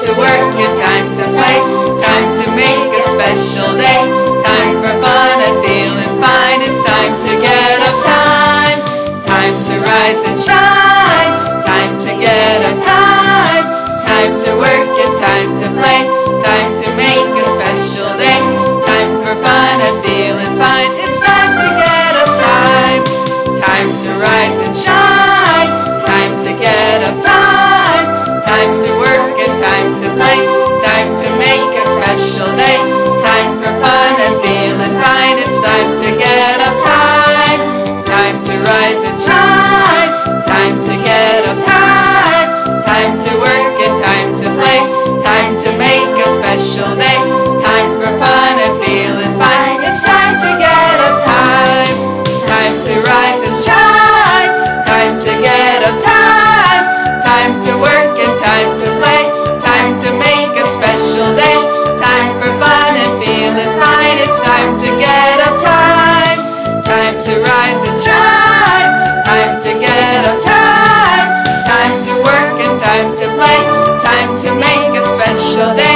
to work and time to play, time to make a special day, time for fun and feeling fine. It's time to get up time, time to rise and shine, time to get up time, time to work. Special day. Time for fun and feeling fine. It's time to get up time. It's time to rise and shine. It's time to get up time. Time to work and time to play. Time to make a special day. Time for fun and feeling fine. It's time to get up time. Time to rise and shine. Time to get up time. Time to work Time to play, time to make a special day.